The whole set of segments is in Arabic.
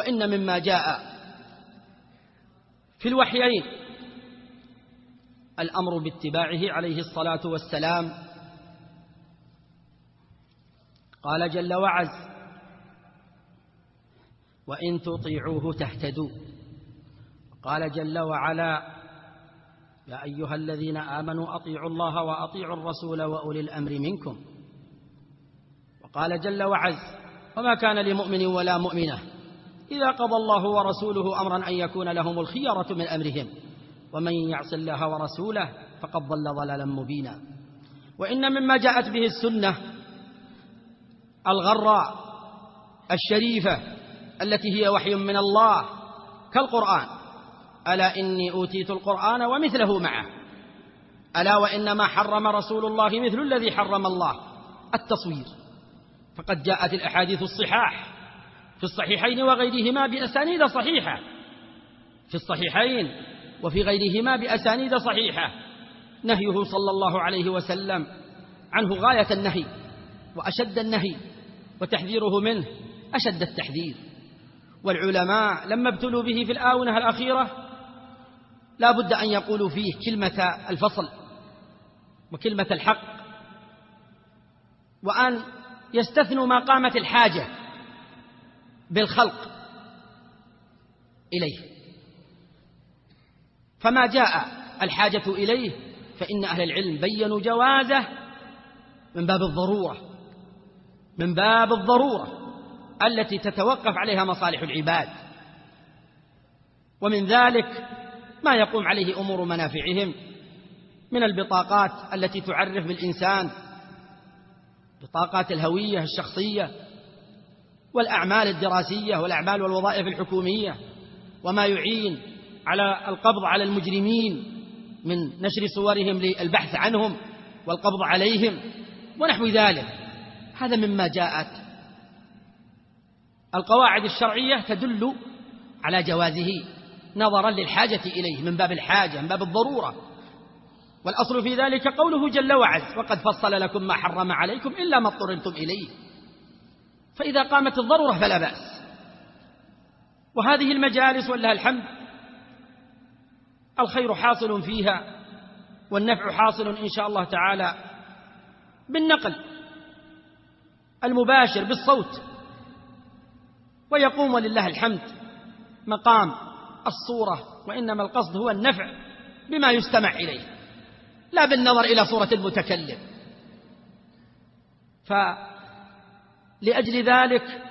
وإن مما جاء في الوحيين. الأمر باتباعه عليه الصلاة والسلام. قال جل وعز وإن تطيعوه تهتدوا. قال جل وعلا يا أيها الذين آمنوا أطيعوا الله وأطيعوا الرسول وأولي الأمر منكم. وقال جل وعز وما كان لمؤمن ولا مؤمنة إذا قضى الله ورسوله أمرا أن يكون لهم الخيرة من أمرهم. ومن يعص الله ورسوله فقد ضل ضلالا مبينا. وإن مما جاءت به السنة الغراء الشريفة التي هي وحي من الله كالقرآن. ألا إني أوتيت القرآن ومثله معه. ألا وإنما حرم رسول الله مثل الذي حرم الله. التصوير. فقد جاءت الأحاديث الصحاح. في الصحيحين وغيرهما بأسانيد صحيحة. في الصحيحين وفي غيرهما بأسانيد صحيحة. نهيه صلى الله عليه وسلم عنه غاية النهي وأشد النهي وتحذيره منه أشد التحذير. والعلماء لما ابتلوا به في الآونة الأخيرة لا بد أن يقولوا فيه كلمة الفصل وكلمة الحق. وأن يستثنوا ما قامت الحاجة. بالخلق إليه. فما جاء الحاجة إليه فإن أهل العلم بينوا جوازه من باب الضرورة من باب الضرورة التي تتوقف عليها مصالح العباد. ومن ذلك ما يقوم عليه أمور منافعهم من البطاقات التي تعرف بالإنسان بطاقات الهوية الشخصية والأعمال الدراسية والأعمال والوظائف الحكومية وما يعين على القبض على المجرمين من نشر صورهم للبحث عنهم والقبض عليهم ونحو ذلك. هذا مما جاءت القواعد الشرعية تدل على جوازه نظرا للحاجة إليه من باب الحاجة من باب الضرورة. والأصل في ذلك قوله جل وعز وقد فصل لكم ما حرم عليكم إلا ما اضطررتم إليه. فإذا قامت الضرورة فلا بأس. وهذه المجالس ولها الحمد الخير حاصل فيها والنفع حاصل إن شاء الله تعالى بالنقل المباشر بالصوت. ويقوم ولله الحمد مقام الصورة وإنما القصد هو النفع بما يستمع إليه. لا بالنظر إلى صورة المتكلم. فلأجل ذلك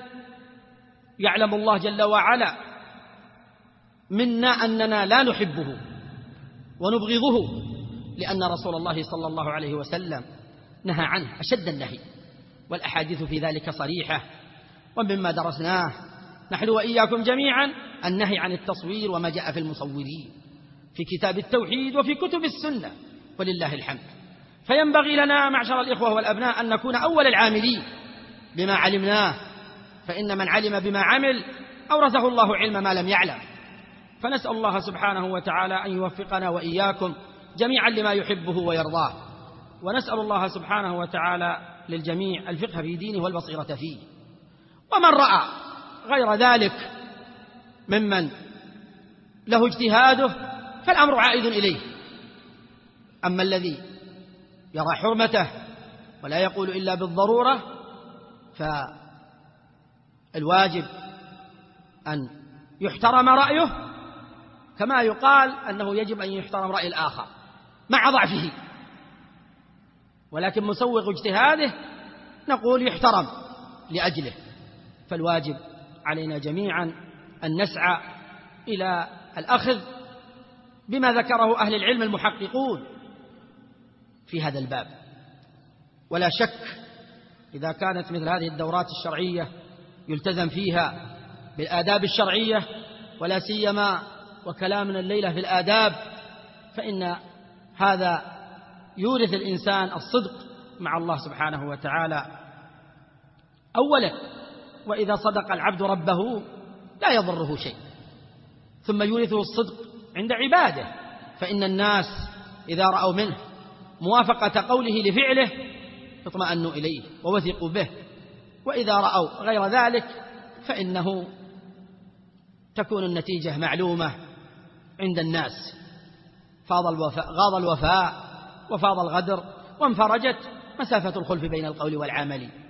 يعلم الله جل وعلا منا أننا لا نحبه ونبغضه لأن رسول الله صلى الله عليه وسلم نهى عنه أشد النهي والأحاديث في ذلك صريحة ومما درسناه نحن وإياكم جميعا النهي عن التصوير وما جاء في المصورين في كتاب التوحيد وفي كتب السنة ولله الحمد. فينبغي لنا معشر الإخوة والأبناء أن نكون أول العاملين بما علمناه فإن من علم بما عمل أورثه الله علم ما لم يعلم. فنسأل الله سبحانه وتعالى أن يوفقنا وإياكم جميعا لما يحبه ويرضاه. ونسأل الله سبحانه وتعالى للجميع الفقه في دينه والبصيرة فيه. ومن رأى غير ذلك ممن له اجتهاده فالأمر عائد إليه. أما الذي يرى حرمته ولا يقول إلا بالضرورة فالواجب أن يحترم رأيه كما يقال أنه يجب أن يحترم رأي الآخر مع ضعفه. ولكن مسوغ اجتهاده نقول يحترم لأجله. فالواجب علينا جميعا أن نسعى إلى الأخذ بما ذكره أهل العلم المحققون في هذا الباب. ولا شك إذا كانت مثل هذه الدورات الشرعية يلتزم فيها بالآداب الشرعية ولا سيما وكلامنا الليلة في الآداب فإن هذا يورث الإنسان الصدق مع الله سبحانه وتعالى. أولا وإذا صدق العبد ربه لا يضره شيء. ثم يورثه الصدق عند عباده فإن الناس إذا رأوا منه موافقة قوله لفعله اطمأنوا إليه ووثقوا به. وإذا رأوا غير ذلك فإنه تكون النتيجة معلومة عند الناس. فاض الوفاء غاض الوفاء وفاض الغدر وانفرجت مسافة الخلف بين القول والعمل.